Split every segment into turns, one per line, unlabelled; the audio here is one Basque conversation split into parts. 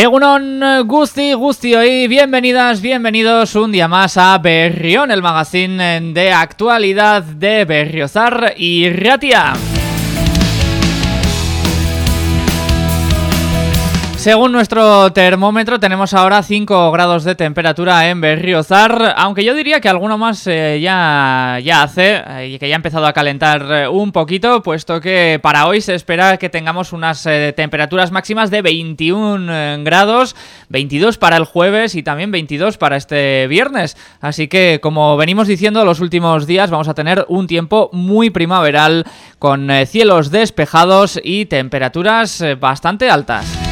Egunon Gusti, Gusti hoy, bienvenidas, bienvenidos un día más a Berrión, el magazine de actualidad de Berriozar y Ratia. Según nuestro termómetro tenemos ahora 5 grados de temperatura en Berriozar, aunque yo diría que alguno más eh, ya, ya hace eh, y que ya ha empezado a calentar eh, un poquito, puesto que para hoy se espera que tengamos unas temperaturas máximas de 21 grados, 22 para el jueves y también 22 para este viernes. Así que como venimos diciendo los últimos días vamos a tener un tiempo muy primaveral con cielos despejados y temperaturas bastante altas.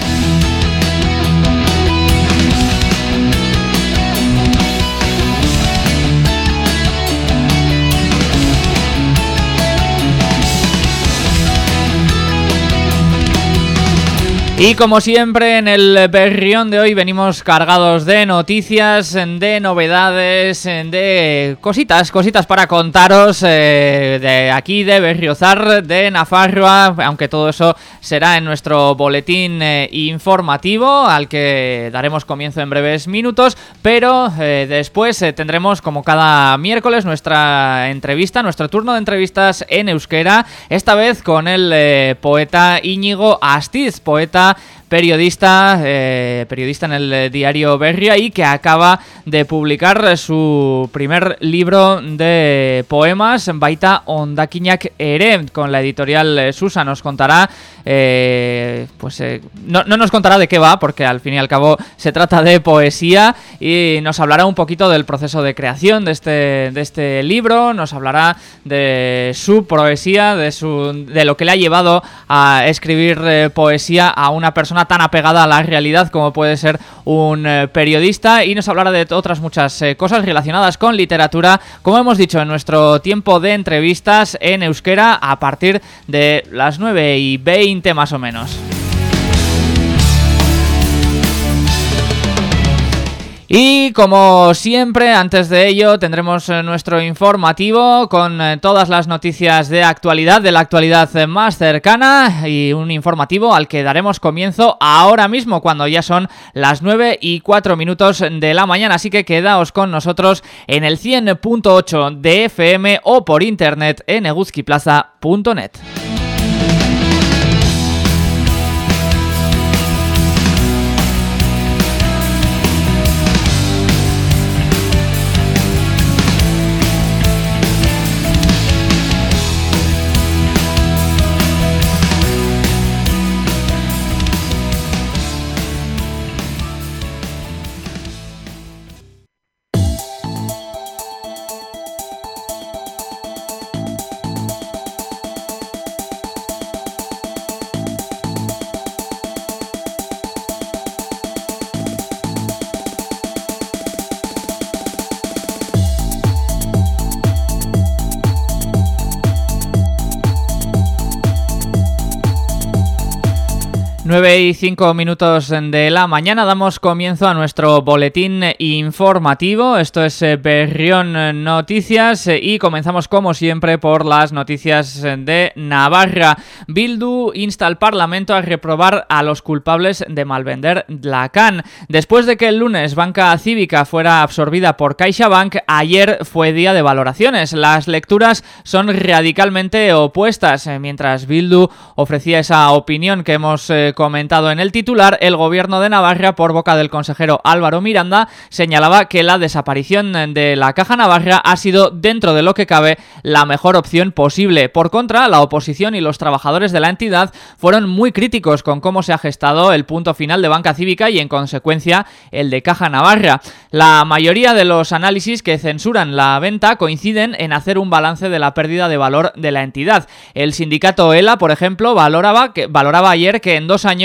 Y como siempre en el Berrión de hoy venimos cargados de noticias, de novedades, de cositas, cositas para contaros eh, de aquí de Berriozar, de Nafarroa, aunque todo eso será en nuestro boletín eh, informativo al que daremos comienzo en breves minutos, pero eh, después tendremos como cada miércoles nuestra entrevista, nuestro turno de entrevistas en euskera, esta vez con el poeta Íñigo Astiz, poeta está periodista, eh, periodista en el eh, diario Berria y que acaba de publicar su primer libro de poemas, Baita Ondakinak Ere, con la editorial eh, Susa. Nos contará, pues no, no, nos contará de qué va, porque al fin y al cabo se trata de poesía y nos hablará un poquito del proceso de creación de este, de este libro, nos hablará de su poesía, de, su, de lo que le ha llevado a escribir poesía a una persona tan apegada a la realidad como puede ser un eh, periodista y nos hablará de otras muchas eh, cosas relacionadas con literatura, como hemos dicho en nuestro tiempo de entrevistas en euskera a partir de las 9 y 20 más o menos. Y como siempre, antes de ello tendremos eh, nuestro informativo con eh, todas las noticias de actualidad, de la actualidad eh, más cercana y un informativo al que daremos comienzo ahora mismo cuando ya son las 9 y 4 minutos de la mañana, así que quedaos con nosotros en el 100.8 de FM o por internet en eguzquiplaza.net. 9 y 5 minutos de la mañana damos comienzo a nuestro boletín informativo. Esto es eh, Berrión Noticias eh, y comenzamos como siempre por las noticias de Navarra. Bildu insta al Parlamento a reprobar a los culpables de malvender la CAN. Después de que el lunes Banca Cívica fuera absorbida por CaixaBank, ayer fue día de valoraciones. Las lecturas son radicalmente opuestas. Eh, mientras Bildu ofrecía esa opinión que hemos comentado en el titular, el gobierno de Navarra, por boca del consejero Álvaro Miranda, señalaba que la desaparición de la Caja Navarra ha sido, dentro de lo que cabe, la mejor opción posible. Por contra, la oposición y los trabajadores de la entidad fueron muy críticos con cómo se ha gestado el punto final de Banca Cívica y, en consecuencia, el de Caja Navarra. La mayoría de los análisis que censuran la venta coinciden en hacer un balance de la pérdida de valor de la entidad. El sindicato ELA, por ejemplo, valoraba, que, valoraba ayer que en dos años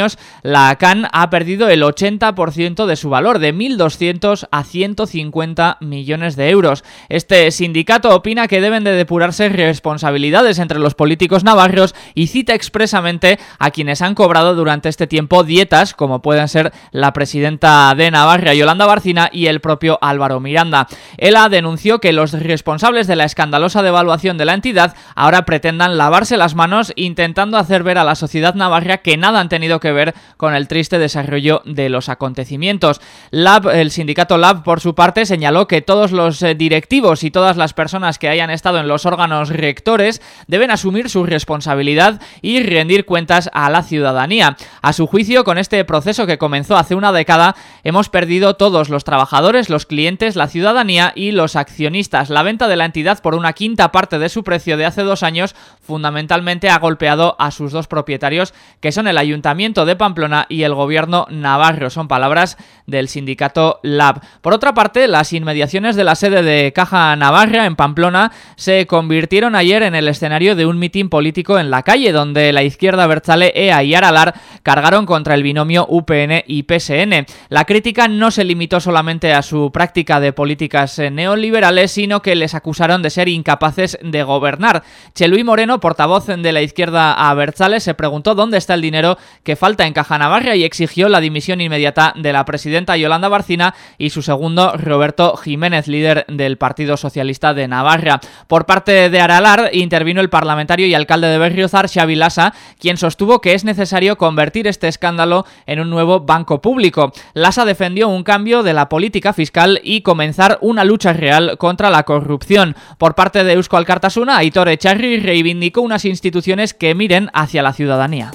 la CAN ha perdido el 80% de su valor, de 1.200 a 150 millones de euros. Este sindicato opina que deben de depurarse responsabilidades entre los políticos navarros y cita expresamente a quienes han cobrado durante este tiempo dietas, como pueden ser la presidenta de Navarra, Yolanda Barcina, y el propio Álvaro Miranda. ELA denunció que los responsables de la escandalosa devaluación de la entidad ahora pretendan lavarse las manos intentando hacer ver a la sociedad navarra que nada han tenido que ver con el triste desarrollo de los acontecimientos. Lab, el sindicato Lab, por su parte, señaló que todos los eh, directivos y todas las personas que hayan estado en los órganos rectores deben asumir su responsabilidad y rendir cuentas a la ciudadanía. A su juicio, con este proceso que comenzó hace una década, hemos perdido todos los trabajadores, los clientes, la ciudadanía y los accionistas. La venta de la entidad por una quinta parte de su precio de hace dos años fundamentalmente ha golpeado a sus dos propietarios, que son el Ayuntamiento de Pamplona y el Gobierno Navarro. Son palabras del sindicato Lab. Por otra parte, las inmediaciones de la sede de Caja Navarra en Pamplona se convirtieron ayer en el escenario de un mitin político en la calle, donde la izquierda Berzale, EA y Aralar cargaron contra el binomio UPN y PSN. La crítica no se limitó solamente a su práctica de políticas neoliberales, sino que les acusaron de ser incapaces de gobernar. Cheluí Moreno, portavoz de la izquierda a Berzale, se preguntó dónde está el dinero que falta en Caja Navarra y exigió la dimisión inmediata de la presidenta Yolanda Barcina y su segundo Roberto Jiménez, líder del Partido Socialista de Navarra. Por parte de Aralar intervino el parlamentario y alcalde de Berriozar, Xavi Lassa, quien sostuvo que es necesario convertir este escándalo en un nuevo banco público. Lassa defendió un cambio de la política fiscal y comenzar una lucha real contra la corrupción. Por parte de Eusko Alcartasuna, Aitor Echarri reivindicó unas instituciones que miren hacia la ciudadanía.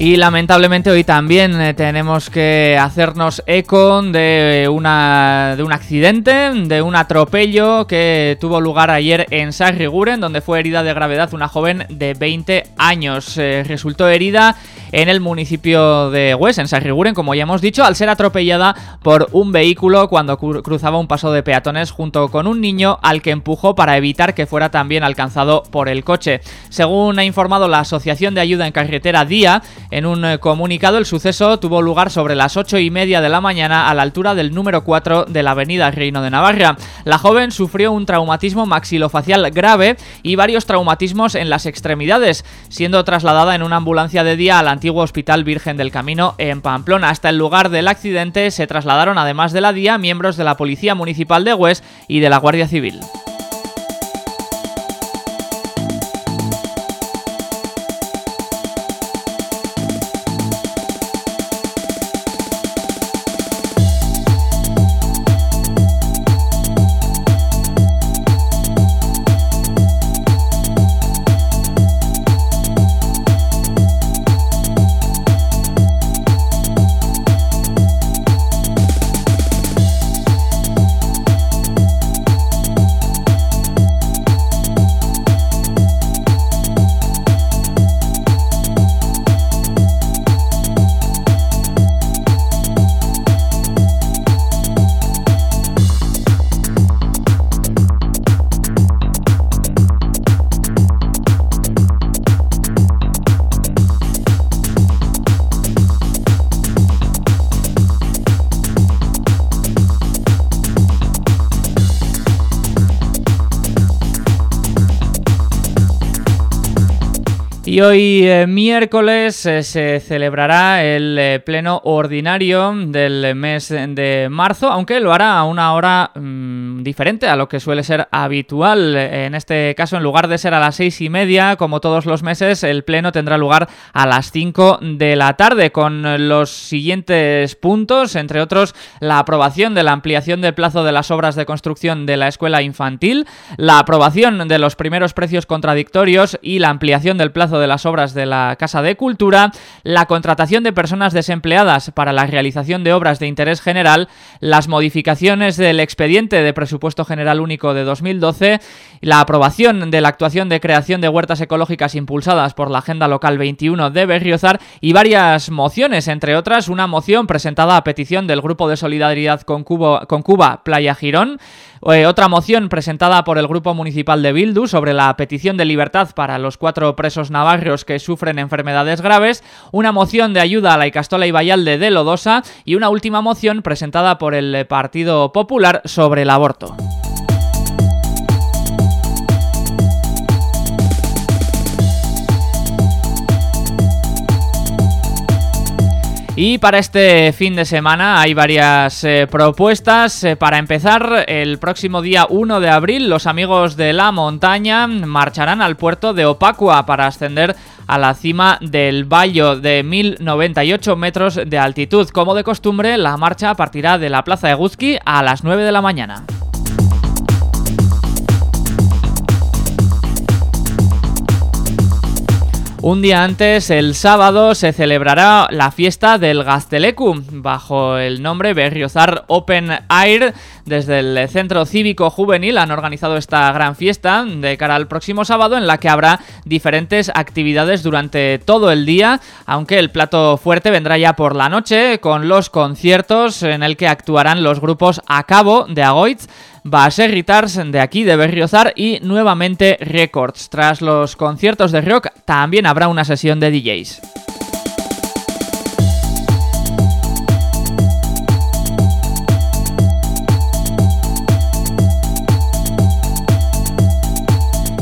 Y lamentablemente hoy también eh, tenemos que hacernos eco de, una, de un accidente, de un atropello que tuvo lugar ayer en Sarriguren, donde fue herida de gravedad una joven de 20 años. Eh, resultó herida en el municipio de Hues, en Sarriguren, como ya hemos dicho, al ser atropellada por un vehículo cuando cruzaba un paso de peatones junto con un niño al que empujó para evitar que fuera también alcanzado por el coche. Según ha informado la Asociación de Ayuda en Carretera Día, en un eh, comunicado, el suceso tuvo lugar sobre las 8 y media de la mañana a la altura del número 4 de la avenida Reino de Navarra. La joven sufrió un traumatismo maxilofacial grave y varios traumatismos en las extremidades, siendo trasladada en una ambulancia de día al antiguo Hospital Virgen del Camino en Pamplona. Hasta el lugar del accidente se trasladaron, además de la día, miembros de la Policía Municipal de Hues y de la Guardia Civil. Hoy eh, miércoles eh, se celebrará el eh, pleno ordinario del mes de marzo, aunque lo hará a una hora mm, diferente a lo que suele ser habitual. En este caso, en lugar de ser a las seis y media, como todos los meses, el pleno tendrá lugar a las cinco de la tarde, con los siguientes puntos, entre otros la aprobación de la ampliación del plazo de las obras de construcción de la escuela infantil, la aprobación de los primeros precios contradictorios y la ampliación del plazo de las obras de la Casa de Cultura, la contratación de personas desempleadas para la realización de obras de interés general, las modificaciones del expediente de presupuesto general único de 2012, la aprobación de la actuación de creación de huertas ecológicas impulsadas por la Agenda Local 21 de Berriozar y varias mociones, entre otras una moción presentada a petición del Grupo de Solidaridad con, con Cuba Playa Girón, eh, otra moción presentada por el Grupo Municipal de Bildu sobre la petición de libertad para los cuatro presos navarros que sufren enfermedades graves, una moción de ayuda a la Icastola y Vallalde de Lodosa y una última moción presentada por el Partido Popular sobre el aborto. Y para este fin de semana hay varias eh, propuestas. Eh, para empezar, el próximo día 1 de abril, los amigos de la montaña marcharán al puerto de Opacua para ascender a la cima del Valle de 1098 metros de altitud. Como de costumbre, la marcha partirá de la plaza de Guzki a las 9 de la mañana. Un día antes, el sábado, se celebrará la fiesta del Gaztelecu, bajo el nombre Berriozar Open Air. Desde el Centro Cívico Juvenil han organizado esta gran fiesta de cara al próximo sábado, en la que habrá diferentes actividades durante todo el día, aunque el plato fuerte vendrá ya por la noche, con los conciertos en el que actuarán los grupos A Cabo de Agoitz, Baserritars de aquí de Berriozar y nuevamente Records. Tras los conciertos de rock también habrá una sesión de DJs.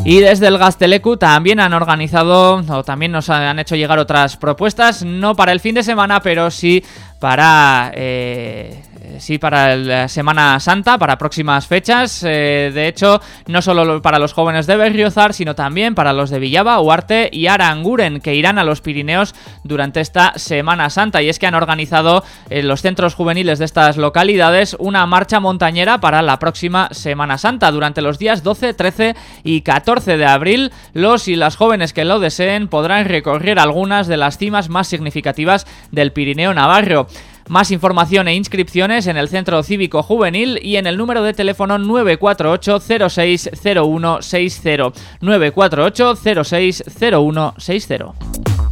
Y desde el Gastelecu también han organizado, o también nos han hecho llegar otras propuestas, no para el fin de semana, pero sí para eh, sí para la Semana Santa, para próximas fechas. Eh, de hecho, no solo para los jóvenes de Berriozar, sino también para los de Villaba, Huarte y Aranguren, que irán a los Pirineos durante esta Semana Santa. Y es que han organizado eh, los centros juveniles de estas localidades una marcha montañera para la próxima Semana Santa. Durante los días 12, 13 y 14 de abril, los y las jóvenes que lo deseen podrán recorrer algunas de las cimas más significativas del Pirineo Navarro. Más información e inscripciones en el Centro Cívico Juvenil y en el número de teléfono 948 060160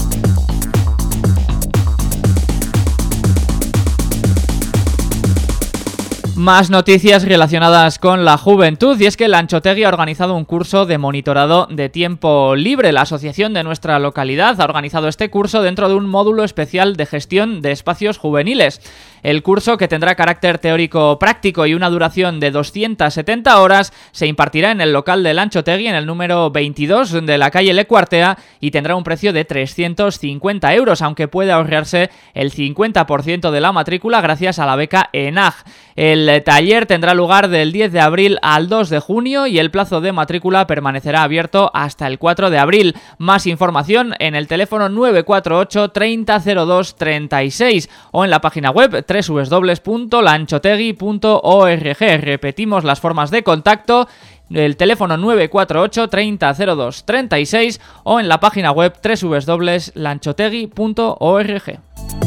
Más noticias relacionadas con la juventud y es que Lanchotegui ha organizado un curso de monitorado de tiempo libre. La asociación de nuestra localidad ha organizado este curso dentro de un módulo especial de gestión de espacios juveniles. El curso, que tendrá carácter teórico práctico y una duración de 270 horas, se impartirá en el local de Lanchotegui en el número 22 de la calle Lecuartea y tendrá un precio de 350 euros, aunque puede ahorrarse el 50% de la matrícula gracias a la beca ENAG. El taller tendrá lugar del 10 de abril al 2 de junio y el plazo de matrícula permanecerá abierto hasta el 4 de abril. Más información en el teléfono 948 3002 36 o en la página web www.lanchotegui.org. Repetimos las formas de contacto el teléfono 948 3002 36 o en la página web www.lanchotegui.org.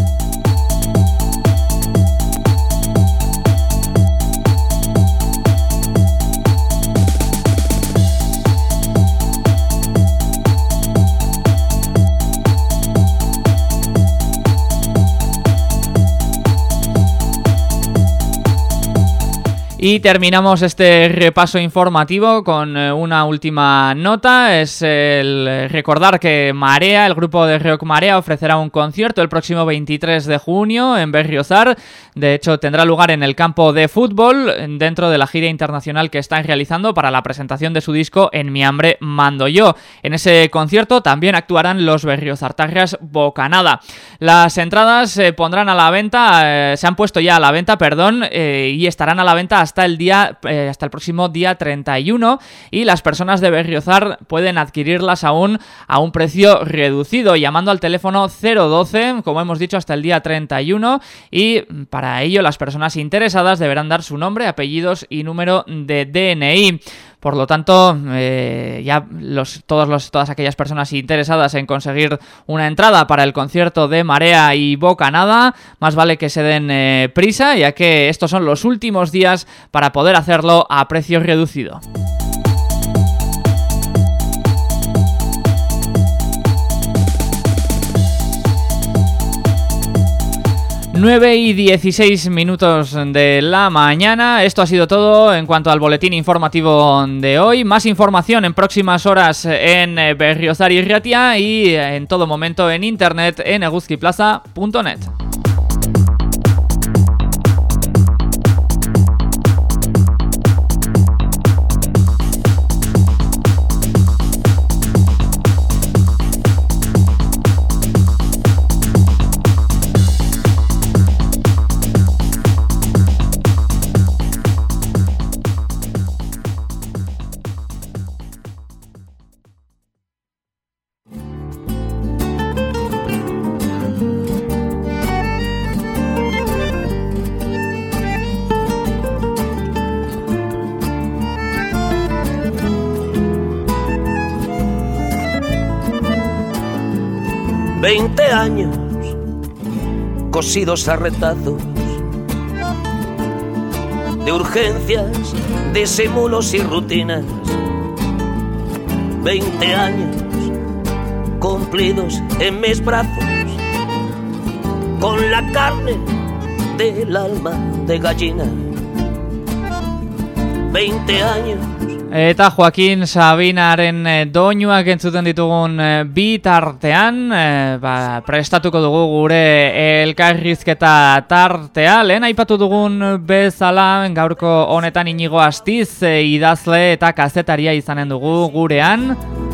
一点 Terminamos este repaso informativo con eh, una última nota. Es el recordar que Marea, el grupo de Rock Marea, ofrecerá un concierto el próximo 23 de junio en Berriozar. De hecho, tendrá lugar en el campo de fútbol dentro de la gira internacional que están realizando para la presentación de su disco En mi hambre mando yo. En ese concierto también actuarán los Berriozartarras Bocanada. Las entradas se pondrán a la venta, eh, se han puesto ya a la venta, perdón, eh, y estarán a la venta hasta el día eh, hasta el próximo día 31 y las personas de Berriozar pueden adquirirlas aún a un precio reducido llamando al teléfono 012, como hemos dicho, hasta el día 31 y para ello las personas interesadas deberán dar su nombre, apellidos y número de DNI. Por lo tanto, eh, ya todos los, todas aquellas personas interesadas en conseguir una entrada para el concierto de Marea y Boca Nada, más vale que se den eh, prisa, ya que estos son los últimos días para poder hacerlo a precio reducido. 9 y 16 minutos de la mañana. Esto ha sido todo en cuanto al boletín informativo de hoy. Más información en próximas horas en Berriozar y Riatia y en todo momento en internet en eguzquiplaza.net.
cosidos a retazos de urgencias, disimulos y rutinas. Veinte años cumplidos en mis brazos con la carne del alma de gallina. Veinte años
Eta Joaquin Sabinaren eh, doinuak entzuten ditugun eh, bitartean, eh, ba, prestatuko dugu gure elkarrizketa tartea. Lehen aipatu dugun bezala gaurko honetan inigo astiz idazle eta kazetaria izanen dugu gurean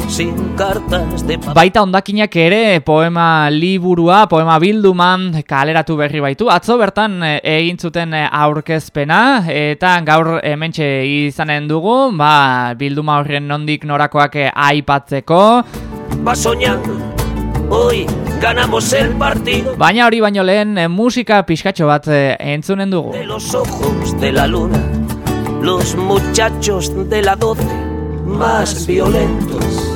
sin cartas de
Baita ondakinak ere poema liburua, poema bilduman kaleratu berri baitu. Atzo bertan eh, egin zuten eh, aurkezpena eta gaur hementxe izanen dugu, ba, bilduma horren nondik norakoak eh, aipatzeko.
Va soñando, hoy ganamos el partido.
Baina hori baino lehen musika pixkatxo bat entzunen dugu.
De los ojos de la luna, los muchachos de la doce más violentos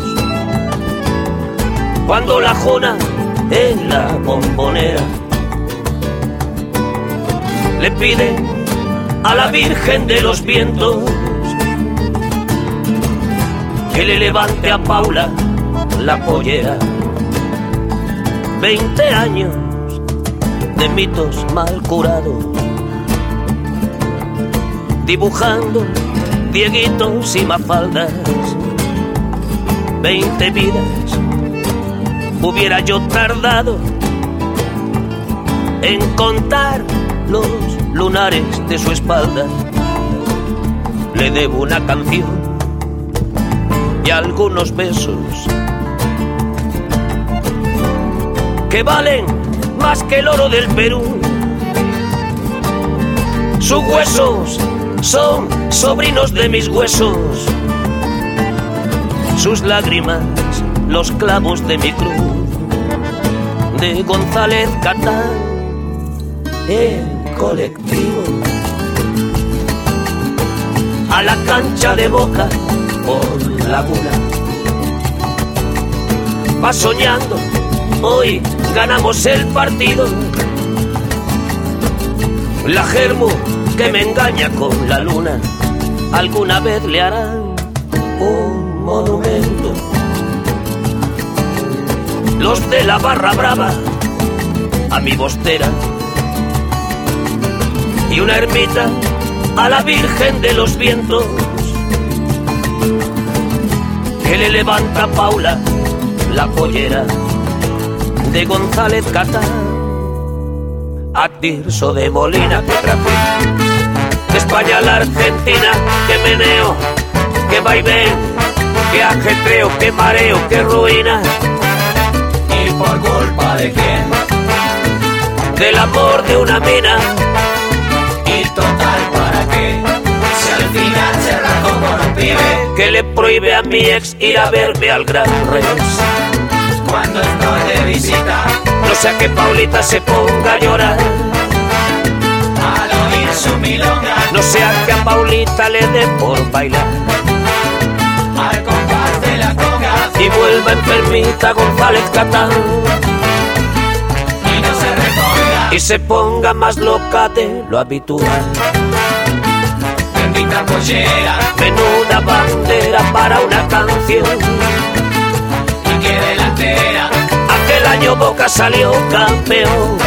cuando la jona en la bombonera le pide a la Virgen de los Vientos que le levante a Paula la pollera. Veinte años de mitos mal curados, dibujando dieguitos y mafaldas. Veinte vidas hubiera yo tardado en contar los lunares de su espalda. Le debo una canción y algunos besos que valen más que el oro del Perú. Sus huesos son sobrinos de mis huesos. Sus lágrimas los clavos de mi cruz. De González Catán el colectivo. A la cancha de boca por la bula. Va soñando hoy ganamos el partido. La germo que me engaña con la luna alguna vez le harán un monumento los de la barra brava, a mi bostera, y una ermita a la Virgen de los Vientos, que le levanta Paula la pollera de González Cata, a Tirso de Molina que traje, de España a la Argentina que meneo, que vaivén, que ajetreo, que mareo, que ruina
por culpa de quién?
Del amor de una mina.
Y total, ¿para qué? Si al final se arrancó con un pibe
que le prohíbe a mi ex ir a verme al Gran Rex.
Cuando estoy de visita,
no sea que Paulita se ponga a llorar.
Al oír su milonga,
no sea que a Paulita le dé por bailar. Y vuelva enfermita González Catán.
Y no se reponga,
y se ponga más loca de lo habitual.
Bendita pollera,
menuda bandera para una canción.
Y que delantera,
aquel año Boca salió campeón.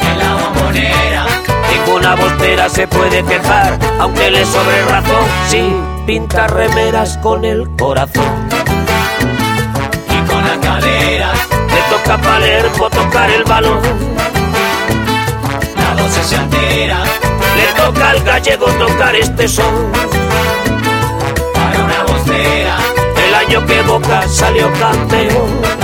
En la bombonera,
ninguna bostera se puede quejar, aunque le sobre razón. Sí, pinta remeras con el corazón. Toca Palermo tocar el balón.
La voz se altera,
le toca al gallego tocar este son.
Para una bostera,
el año que Boca salió campeón.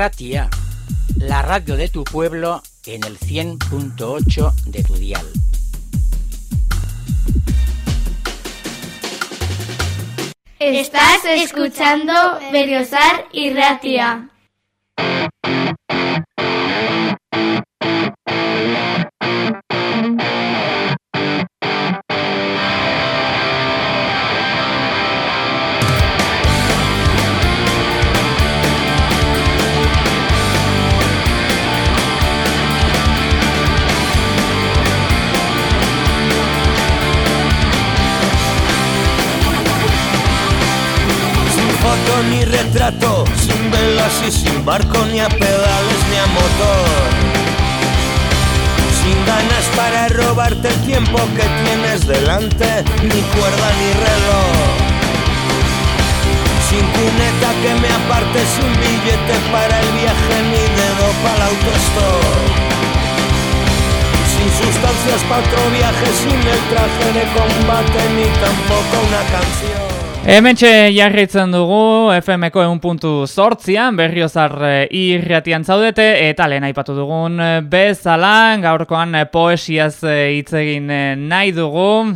Irratia, la radio de tu pueblo en el 100.8 de tu dial.
Estás escuchando Berriosar Irratia.
Foto ni retrato, sin velas y sin barco, ni a pedales ni a motor. Sin ganas para robarte el tiempo que tienes delante, ni cuerda ni reloj. Sin cuneta que me aparte, sin billete para el viaje, ni dedo para el autostop sin sustancias para otro viaje, sin el traje de combate ni tampoco una canción.
Hementxe jarritzen dugu FMko egun puntu sortzian, berriozar eh, irratian zaudete, eta lehen aipatu dugun eh, bezala, gaurkoan eh, poesiaz hitz egin nahi dugu,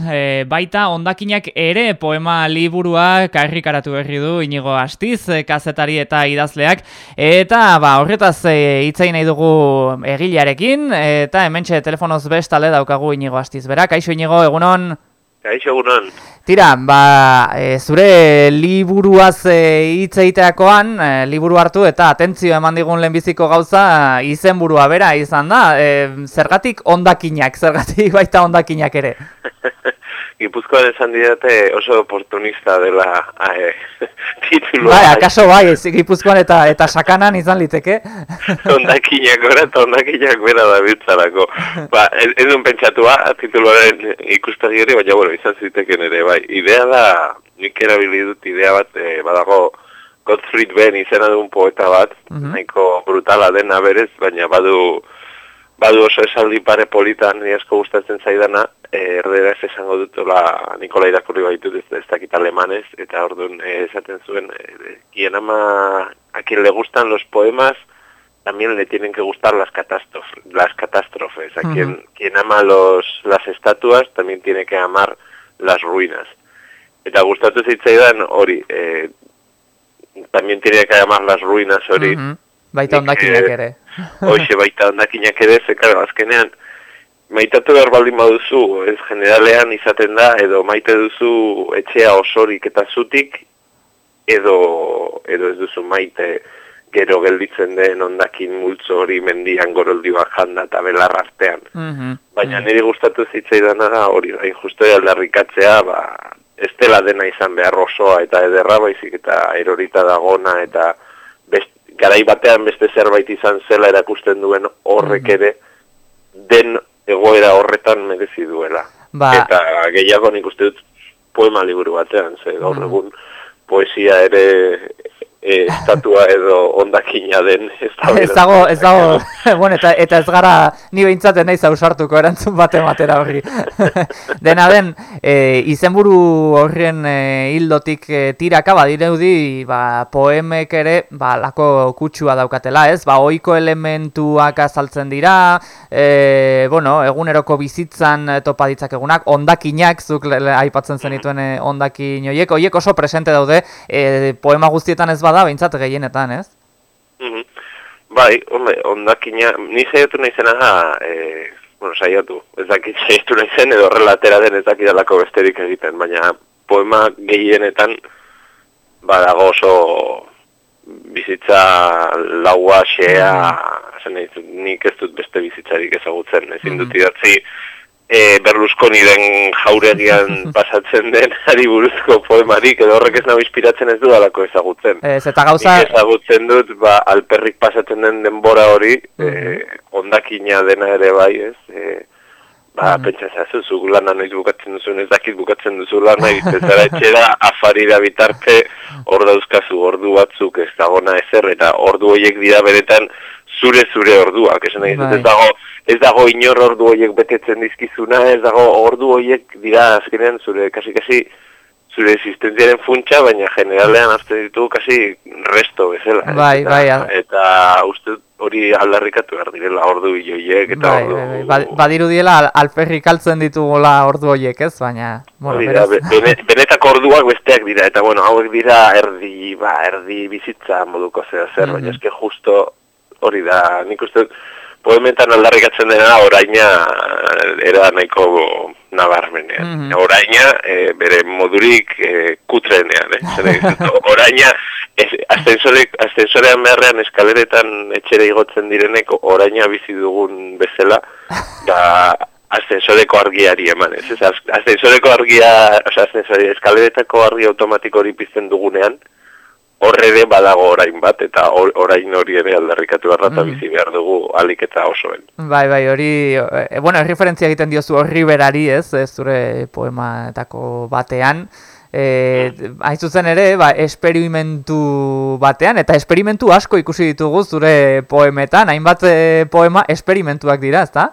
baita ondakinak ere poema liburua karrikaratu berri du inigo astiz, kazetari eta idazleak, eta ba, horretaz hitz egin nahi dugu egilearekin, eta hementxe telefonoz bestale daukagu inigo astiz, berak, kaixo inigo, egunon?
Kaixo egunon.
Tira, ba, e, zure liburuaz e, hitz egiteakoan, e, liburu hartu eta atentzio eman digun lehenbiziko gauza izenburua bera izan da. E, zergatik ondakinak, zergatik baita ondakinak ere.
Gipuzkoan esan didate oso oportunista dela ae, titulua.
Bai, akaso bai, ez, Gipuzkoan eta eta sakanan izan liteke.
ondakinak gora eta ondakinak bera da biltzarako. Ba, ez, ez duen pentsatua tituluaren ikuspegi hori, baina bueno, izan ziteken ere, bai. Idea da, nik erabili dut idea bat, e, badago, Gottfried Ben izena duen poeta bat, mm nahiko brutala dena berez, baina badu badu oso esaldi pare politan ni asko gustatzen zaidana, eh, erdera ez esango dutela Nikola irakurri baitut ez, ez dakit alemanez, eta orduan eh, esaten zuen, eh, quien ama a quien le gustan los poemas, también le tienen que gustar las catástrofes, las catástrofes. A quien, quien ama los, las estatuas también tiene que amar las ruinas. Eta gustatu zitzaidan hori, eh, también tiene que amar las ruinas hori.
Baita ondakinak ere.
Hoxe baita ondakinak ere, zekar, azkenean, maitatu behar baldin baduzu, ez generalean izaten da, edo maite duzu etxea osorik eta zutik, edo, edo ez duzu maite gero gelditzen den ondakin multzo hori mendian goroldioa janda eta belar artean.
Mhm.
Baina niri gustatu zitzaidana da hori, hain justo aldarrikatzea, ba, ez dela dena izan behar osoa eta ederra baizik eta erorita dagona eta garai batean beste zerbait izan zela erakusten duen horrek ere den egoera horretan merezi duela.
Ba.
Eta gehiago nik uste dut poema liburu batean, ze gaur egun poesia ere e, estatua edo ondakina den ez da
Ez dago, ez dago, bueno, eta, eta ez gara ni behintzaten nahi zausartuko erantzun bate matera horri. Dena den, e, izenburu horren e, hildotik e, tiraka badirudi ba, poemek ere ba, lako kutsua daukatela, ez? Ba, oiko elementuak azaltzen dira, e, bueno, eguneroko bizitzan topa ditzakegunak, ondakinak, zuk aipatzen zenituen e, ondakin oiek, oiek oso presente daude, e, poema guztietan ez bada, behintzat gehienetan, ez?
Mhm. Bai, hombre, ondakina, ni saiatu nahi zena ha, e, bueno, saiatu, ez dakit saiatu nahi zen, edo relatera den ez dakit alako besterik egiten, baina poema gehienetan badago oso bizitza laua xea, zen nik ez dut beste bizitzarik ezagutzen, ezin dut idatzi, e, Berlusconi den jauregian pasatzen den ari buruzko poemarik, edo horrek ez nago inspiratzen ez dudalako ezagutzen.
Ez, eta gauza...
Nik ezagutzen dut, ba, alperrik pasatzen den denbora hori, e, ondakina dena ere bai, ez, e, Ba, mm. pentsa zazu, zu lana noiz bukatzen duzun, ez dakit bukatzen duzu lana, ez zara etxera, afarira bitarte, hor dauzkazu, ordu batzuk ez dagona ezer, eta ordu horiek dira beretan, zure-zure orduak, esan nahi, ez dago, ez dago inor ordu horiek betetzen dizkizuna, ez dago ordu horiek dira azkenean zure, kasi-kasi, zure existentziaren funtsa, baina generalean azten ditu kasi resto bezala.
Bai,
eta,
bai,
eta uste hori aldarrikatu behar direla ordu bilioiek eta
bai,
ordu...
Bai, bai. Badiru diela al, alperrik altzen ditugula ordu horiek ez, baina... Bueno,
dira, bene, benetako orduak besteak dira, eta bueno, hauek dira erdi, ba, erdi bizitza moduko zera zer, mm -hmm. baina eske justo hori da, nik uste poemetan aldarrikatzen dena oraina era nahiko nabarmenean. Mm -hmm. Oraina e, bere modurik e, kutrenean, eh? oraina ascensorean beharrean eskaleretan etxere igotzen direnek oraina bizi dugun bezala da ascensoreko argiari eman, ez? Ascensoreko argia, o sea, ascensore, eskaleretako argi automatiko hori pizten dugunean, horre ere badago orain bat, eta or, orain hori ere aldarrikatu behar da,
Mm.
bizi behar dugu alik eta osoen.
Bai, bai, hori, e, bueno, erreferentzia egiten diozu horri berari, ez, ez zure poematako batean. E, hain zuzen ere, ba, esperimentu batean, eta esperimentu asko ikusi ditugu zure poemetan, hainbat e, poema esperimentuak dira, ezta?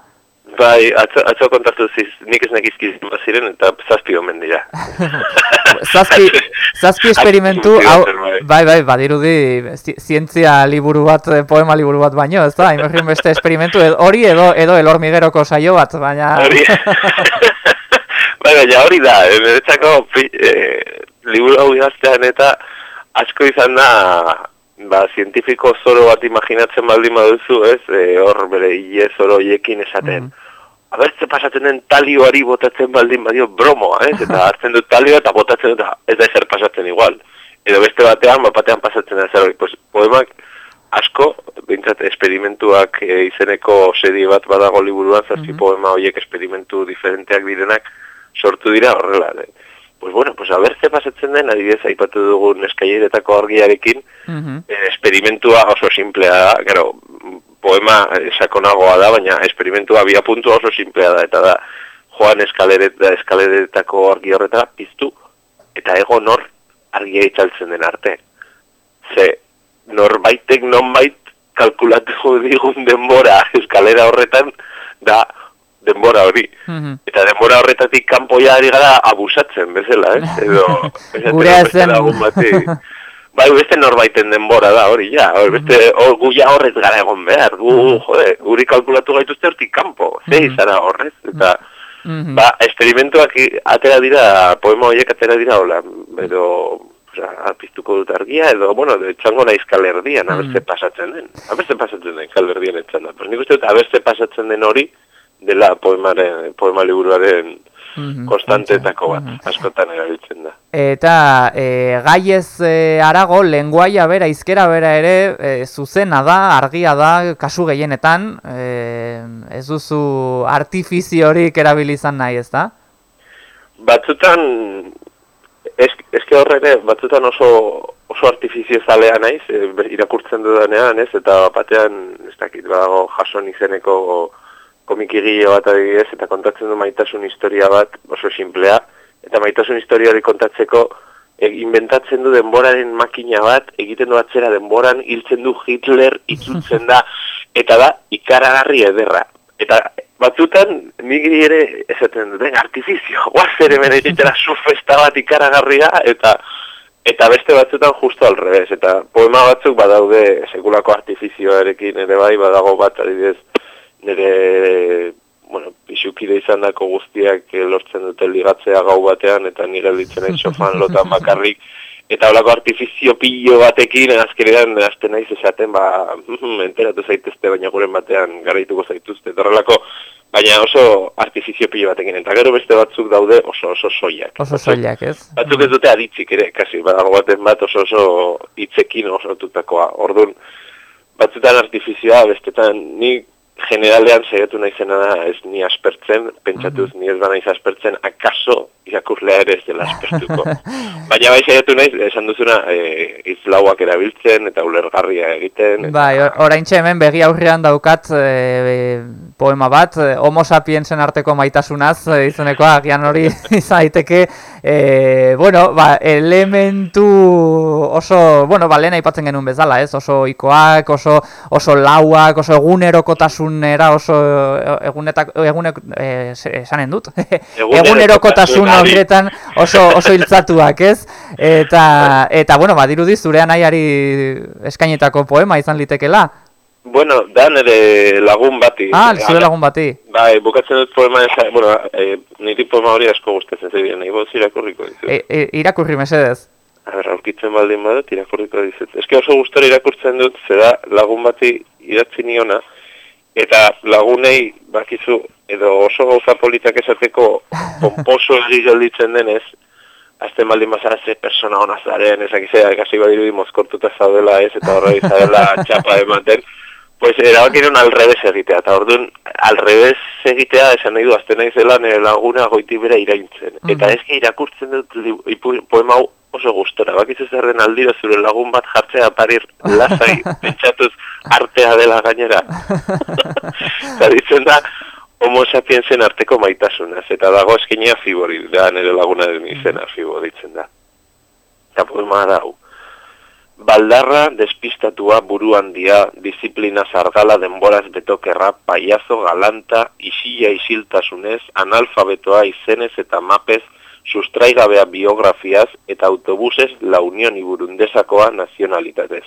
Bai, atzo, atzo kontatu ziz, nik ez nekizkiz ziren, eta zazpi omen dira.
Zazpi, zazpi esperimentu, hau,
bai.
bai, bai, badirudi zi- zientzia liburu bat, eh, poema liburu bat baino, ez da? Hainberrin beste esperimentu, hori edo, edo elormigeroko saio bat, baina...
Hori, bai, baina hori da, eh, niretzako eh, liburu hau idaztean eta asko izan da, ba, zientifiko zoro bat imaginatzen baldin baduzu, ez, eh, hor bere hile zoro hiekin esaten.
Mhm.
A ber, ze pasatzen den talioari botatzen baldin badio bromoa, ez? Eta hartzen dut talioa eta botatzen dut, ez da ezer pasatzen igual. Edo beste batean, bat batean pasatzen da zer hori. Pues, poemak asko, bintzat, esperimentuak e, izeneko serie bat badago liburuan, zazpi poema horiek esperimentu diferenteak direnak sortu dira horrela. De. Pues bueno, pues a ber, ze pasatzen den, adibidez, aipatu dugun eskaileretako argiarekin,
Mhm.
eh, esperimentua oso simplea da, gero, poema sakonagoa da, baina esperimentua bia puntua oso simplea da, eta da, joan eskaleret, eskaleretako argi horretara piztu, eta ego nor argia itzaltzen den arte. Ze, norbaitek nonbait kalkulatu digun denbora eskalera horretan, da denbora hori.
Mhm.
Eta denbora horretatik kanpoia ari gara abusatzen, bezala, ez? Edo, esaten
Gurea
beste
zen-
lagun bati, Bai, beste norbaiten denbora da, hori, ja, hori, beste, hor, gu ja horrez gara egon behar, gu, jode, guri kalkulatu gaituzte hortik kanpo, ze izara horrez, eta,
Mhm.
ba, esperimentuak i- atera dira, poema horiek atera dira, hola, edo, osea, piztuko dut argia, edo, bueno, edo etxango naiz kalerdian, abertze pasatzen den, abertze pasatzen den kalerdian etxan da, pues nik uste dut, abertze pasatzen den hori, dela poemaren, poema liburuaren
Mhm.
konstanteetako bat, askotan erabiltzen da.
Eta e, gaiez e, arago, lenguaia bera, izkera bera ere, e, zuzena da, argia da, kasu gehienetan, e, ez duzu artifiziorik erabilizan nahi, ez da?
Batzutan, ez, eske horre batzutan oso oso artifizio zalea naiz, e, irakurtzen dudanean, ez, eta batean, ez dakit, badago jason izeneko komikigile bat adibidez, eta kontatzen du maitasun historia bat oso simplea, eta maitasun historia hori kontatzeko e, inventatzen du denboraren makina bat, egiten du atzera denboran, hiltzen du Hitler, itzultzen da, eta da ikaragarri ederra. Eta batzutan nigri ere esaten duten artifizio, guaz ere bere egitera zu festa bat ikaragarria, eta eta beste batzutan justo al revés, eta poema batzuk badaude sekulako artifizioarekin ere bai, badago bat adibidez nire bueno, pisukide izan dako guztiak lortzen dute ligatzea gau batean, eta nire ditzen sofan lotan bakarrik, eta holako artifizio pillo batekin, azkenean hasten naiz esaten, ba, mm, enteratu zaitezte, baina guren batean garaituko zaituzte, eta horrelako, baina oso artifizio pillo batekin, eta gero beste batzuk daude oso oso soiak.
Oso soilak, ez?
Batzuk ez dute aditzik ere, kasi, badago baten bat oso oso hitzekin osotutakoa. Orduan, batzutan artifizioa, bestetan, ni generalean saiatu naizena da ez ni aspertzen, pentsatuz ni ez banaiz aspertzen, akaso irakurlea ere ez dela aspertuko. Baina bai saiatu naiz, esan duzuna, e, izlauak erabiltzen eta ulergarria egiten.
Bai, or- oraintxe hemen begi aurrean daukat e, poema bat, e, homo sapiensen arteko maitasunaz e, izenekoa, agian hori izan daiteke, e, bueno, ba, elementu oso, bueno, ba, lehen aipatzen genuen bezala, ez? Oso ikoak, oso, oso lauak, oso egunerokotasunera, oso egunetak, egunek, e, esanen dut, egunerokotasun horretan oso, oso hiltzatuak, ez? Eta, eta bueno, badirudi zure anaiari eskainetako poema izan litekela.
Bueno, da nire lagun bati.
Ah, zure lagun bati.
Bai, bukatzen dut poema, eza, bueno, e, niri poema hori asko gustatzen zaio, nahi boz irakurriko dizu.
E, e, irakurri mesedez.
A ber, aurkitzen baldin badut, irakurriko dizut. Eske oso gustora irakurtzen dut, zera lagun bati idatzi niona, eta lagunei bakizu, edo oso gauza politak esateko pomposo egi gelditzen denez, azten baldin bazara ze persona hona zaren, ezakizea, kasi badirudi mozkortuta zaudela ez, eta horre izadela txapa ematen, pues erabakiren al revés egitea, eta orduan al revés egitea esan nahi du, azten nahi zela nire laguna goiti bera iraintzen. Eta ez irakurtzen dut ipu- poema hau oso gustora, bakizu zer den aldiro zure lagun bat jartzea parir lasai, pentsatuz artea dela gainera. Eta ditzen da, homo sapiensen arteko maitasunaz, eta dago eskinea fibori, da nire lagunaren izena fibo ditzen da. Eta poema da, hau. Baldarra despistatua buru handia, disiplina zargala denboraz betokerra, paiazo galanta, isila isiltasunez, analfabetoa izenez eta mapez, sustraigabea biografiaz eta autobusez la unión iburundesakoa nazionalitatez.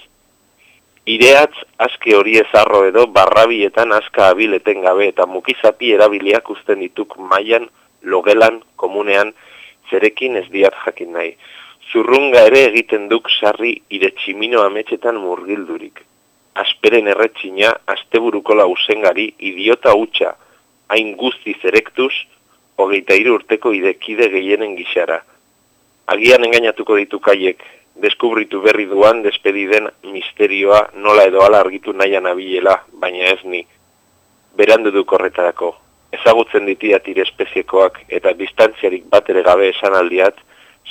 Ireatz aske hori ezarro edo barrabietan aska abileten gabe eta mukizati erabiliak usten dituk mailan, logelan, komunean, zerekin ez diat jakin nahi zurrunga ere egiten duk sarri ire tximino ametxetan murgildurik. Asperen erretxina, asteburuko lausengari, idiota hutsa, hain guzti zerektuz, hogeita urteko idekide gehienen gixara. Agian engainatuko ditu kaiek, deskubritu berri duan despediden misterioa nola edo ala argitu nahian abilela, baina ez ni. Berandu duk horretarako, ezagutzen ditiat ire espeziekoak eta distantziarik bat ere gabe esan aldiat,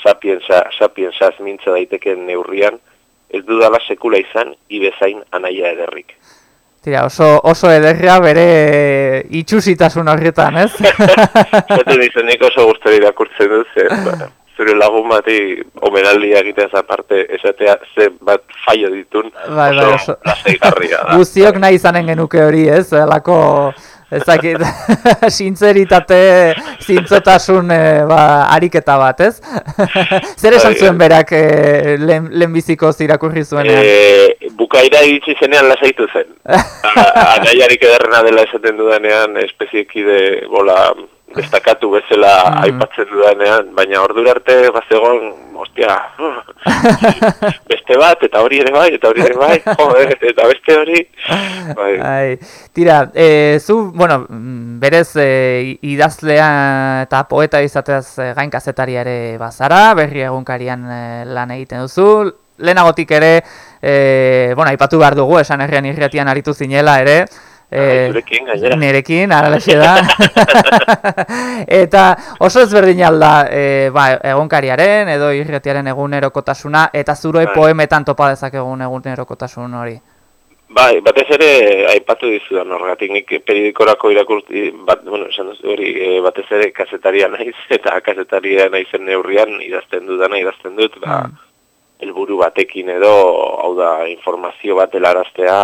sapiensa, sapiensa mintza daiteken neurrian, ez dudala sekula izan, ibezain anaia ederrik.
Tira, oso, oso ederria bere itxusitasun horretan, ez?
Zaten izan nik oso guztori irakurtzen dut, ze, ba, zure lagun bati omenaldia egiten aparte esatea ze bat faio ditun,
bai, bai,
oso, oso.
Guztiok nahi izanen genuke hori, ez? Elako ezakit, sintzeritate, zintzotasun e, ba, ariketa bat, ez? Zer esan zuen berak e, lehen, lehenbiziko zirakurri zuenean?
E, bukaira iritsi zenean lasaitu zen. Anaiarik ederrena dela esaten dudanean, espeziekide bola destakatu bezala mm. aipatzen dudanean, baina ordura arte bazegon, ostia, beste bat, eta hori ere bai, eta hori ere bai, joder, eta beste hori, bai.
Ai, tira, e, zu, bueno, berez e, idazlea eta poeta izateaz e, gain kazetaria ere bazara, berri egunkarian e, lan egiten duzu, lehenagotik ere, e, bueno, aipatu behar dugu, esan herrian irriatian aritu zinela ere,
Eh, Zurekin, gainera.
Nerekin, aralaxe da. eta oso ezberdin alda e, ba, egonkariaren edo irretiaren egunerokotasuna eta zure bai. poemetan topa dezakegun egunerokotasun hori.
Bai, batez ere aipatu dizu da norgatik nik periodikorako irakurti, bat, bueno, esan hori, e, batez ere kasetaria naiz eta kasetaria naizen neurrian idazten dudana idazten dut, ba, mm. helburu batekin edo, hau da, informazio bat helaraztea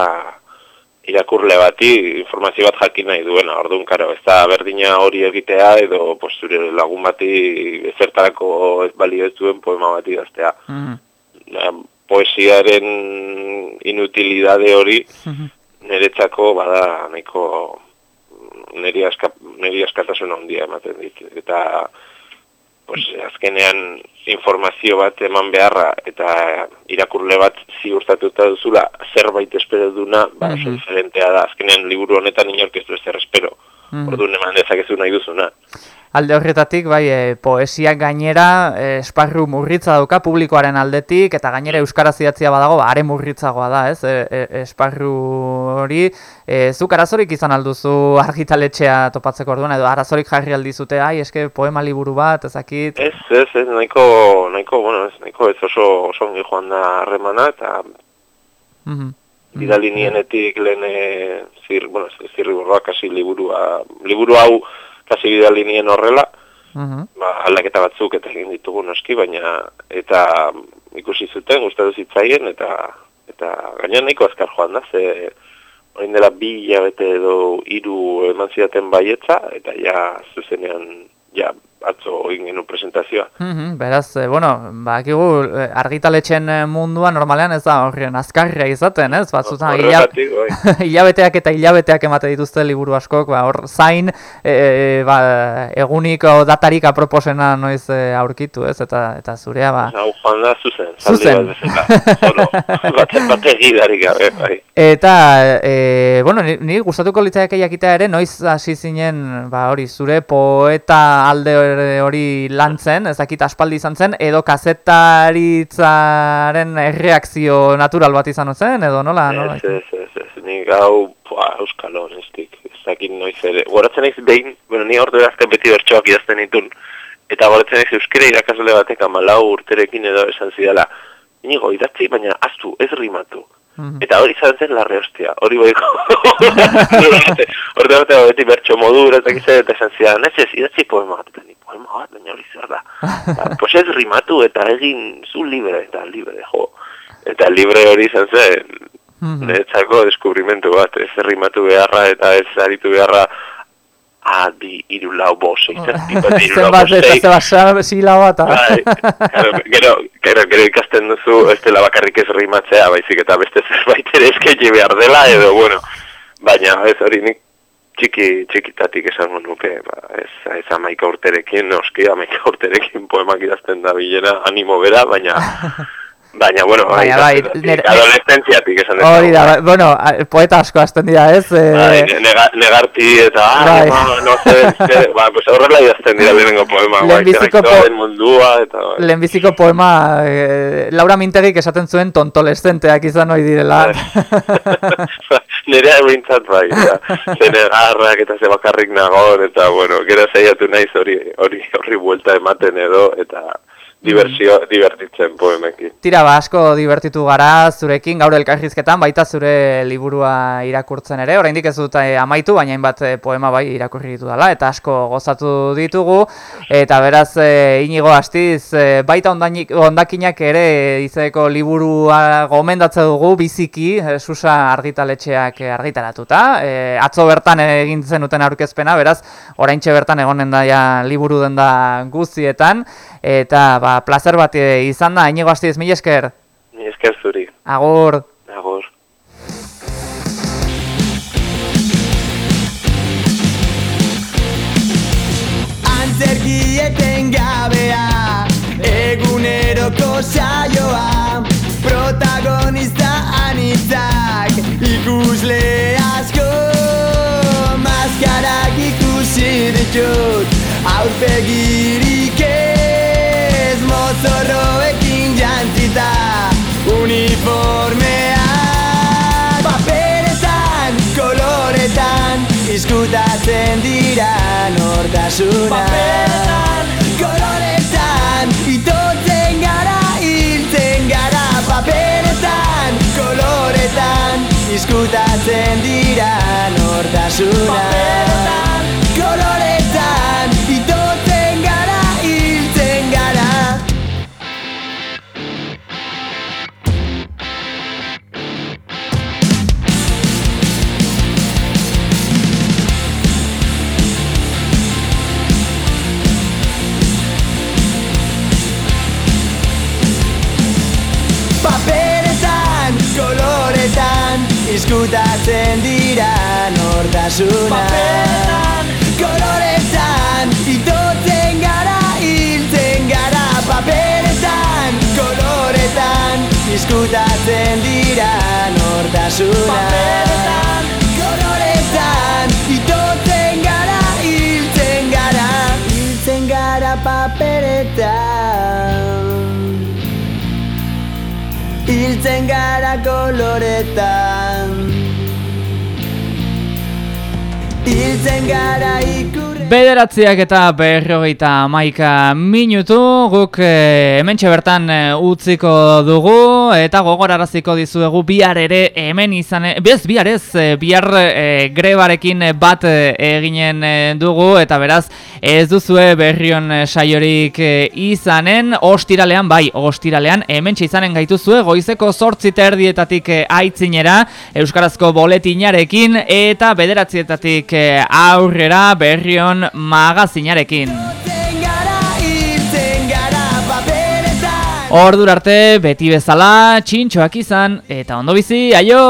irakurle bati informazio bat jakin nahi duena, orduan, karo, ez da berdina hori egitea, edo posture lagun bati ezertarako ez balio ez duen poema bati gaztea. Mm Poesiaren inutilidade hori mm niretzako bada nahiko niri, aska, niri askatasun handia ematen dit. Eta pues, azkenean informazio bat eman beharra eta irakurle bat ziurtatuta duzula zerbait espero duna, ba, mm diferentea da. Azkenean liburu honetan inork ez du ezer espero. Mm. Orduan eman dezakezu nahi duzuna
alde horretatik, bai, e, poesiak gainera e, esparru murritza dauka publikoaren aldetik, eta gainera euskaraz idatzia badago, ba, are murritzagoa da, ez, e, e, esparru hori. E, zuk arazorik izan alduzu argitaletxea topatzeko orduan, edo arazorik jarri aldizute, ai, eske poema liburu bat, ezakit?
Ez, ez, ez, nahiko, nahiko, bueno, ez, nahiko ez oso, oso ongi joan da harremana, eta mm -hmm. Bidalinienetik lehen, zir, bueno, zirri borroak hasi liburua, liburu hau, kasi bidali nien horrela, uh ba, aldaketa batzuk eta egin ditugu noski, baina eta ikusi zuten, gustatu zitzaien, eta eta gaina nahiko azkar joan da, ze orain dela bi hilabete edo hiru eman zidaten baietza, eta ja zuzenean ja atzo egin genuen presentazioa.
Mm beraz, e, bueno, ba, kigu, eh, argitaletxen eh, mundua normalean ez da horren azkarria izaten, ez? Batzutan, bai. hilabeteak eta hilabeteak emate dituzte liburu askok, ba, hor zain, e, ba, eguniko datarik aproposena noiz aurkitu, ez? Eta, eta zurea, ba...
Hau, joan da, zuzen.
Zuzen.
Bate gidarik gabe, bai.
Eta, e, bueno, ni, ni gustatuko litzaiak jakitea ere, noiz hasi zinen, ba, hori, zure poeta alde hori lantzen, ezakit aspaldi izan zen, edo kazetaritzaren erreakzio natural bat izan zen, edo nola?
nola? Ez, ez, ez, ez, ni gau, pua, ez dakit noiz ere. Goratzen naiz behin, bueno, ni ordu erazten beti bertsoak idazten ditun, eta goretzen ez euskera irakasle batek amalau urterekin edo esan zidala, inigo, idatzi, baina aztu, ez rimatu. Eta hori izan zen larre hostia, hori boiko. Horte bat beti bertso modura, eta gizan, eta esan zidan, ez ez, idatzi poema bat, eta ni poema bat, baina hori zer da. Eta, Pues ez rimatu, eta egin zu libre, eta libre, jo. Eta libre hori izan zen, niretzako deskubrimentu bat, ez rimatu beharra, eta ez aritu beharra, a, bi, iru, lau, bos, eitzen, iru, lau,
Zenbat
bos,
eta eta...
Bai, claro, gero, gero, gero ikasten duzu, ez dela bakarrik ez rimatzea, baizik eta beste zerbait ere eskaini behar dela, edo, bueno, baina ez hori nik txiki, txikitatik esango nuke, ba, ez, ez amaika urterekin, noski amaika urterekin poemak idazten da bilena, animo bera, baina, baina, bueno,
Baina, bai, nere-
adolescentziatik esan
Hori da,
bai.
bai, bueno, poeta asko hasten dira, ez? Eh,
Bai, nega, negarti eta, ah,
Bai.
no, no ba, pues horrela idazten dira lehenengo poema, bai,
po-
mundua, eta, bai.
lehenbiziko poema eh, Laura Mintegik esaten zuen tontolescenteak izan ohi direla.
Nerea bintzat bai, eta ze negarrak eta ze bakarrik nagon, eta bueno, gero saiatu naiz hori hori horri buelta ematen edo, eta diversio, divertitzen poemekin.
Tira, ba, asko divertitu gara zurekin, gaur elkarrizketan, baita zure liburua irakurtzen ere, oraindik ez dut eh, amaitu, baina hainbat eh, poema bai irakurri ditu dela, eta asko gozatu ditugu, eta beraz, eh, inigo astiz, eh, baita ondakinak ere izeko liburua gomendatze dugu, biziki, eh, susa argitaletxeak argitaratuta, eh, atzo bertan egin zenuten aurkezpena, beraz, oraintxe bertan egonen da ja liburu den da guztietan, eta ba, plazer bat eh, izan da, inigo astiz, mila esker,
Ni esker zuri,
agur.
agur.
Antzerki etengabea Eguneroko saioa. Protagonista anitzak Ikusle asko. Maskarak ikusi ditut Aurpegirik ez Mozorroekin jantzita Uniformeak Paperetan, koloretan Izkutatzen dira nortasuna Paperetan, koloretan Itotzen gara, hiltzen gara. Paperetan, koloretan Izkutatzen dira nortasuna Paperetan, koloretan Izkutatzen dira nortasuna. Paperetan, koloretan Itotzen gara, hiltzen gara. Paperetan, koloretan Izkutatzen dira nortasuna. Paperetan, koloretan Itotzen gara, hiltzen gara. Hiltzen gara paperetan Hiltzen gara koloretan. Hiltzen gara ikurre
Bederatziak eta berrogeita maika minutu, guk e, hementxe bertan eh, utziko dugu, eta gogoraraziko dizuegu bihar ere hemen izan, bez bihar ez, eh, bihar eh, grebarekin bat eh, eginen eh, dugu, eta beraz ez duzue berrion eh, saiorik eh, izanen, ostiralean, bai, ostiralean, hementxe izanen gaituzue, goizeko zortzi terdietatik eh, aitzinera, Euskarazko boletinarekin, eta bederatzietatik eh, aurrera berrion magazinarekin.
Gara paperetan
Ordura arte, beti bezala, txintxoak izan, eta ondo bizi, aio!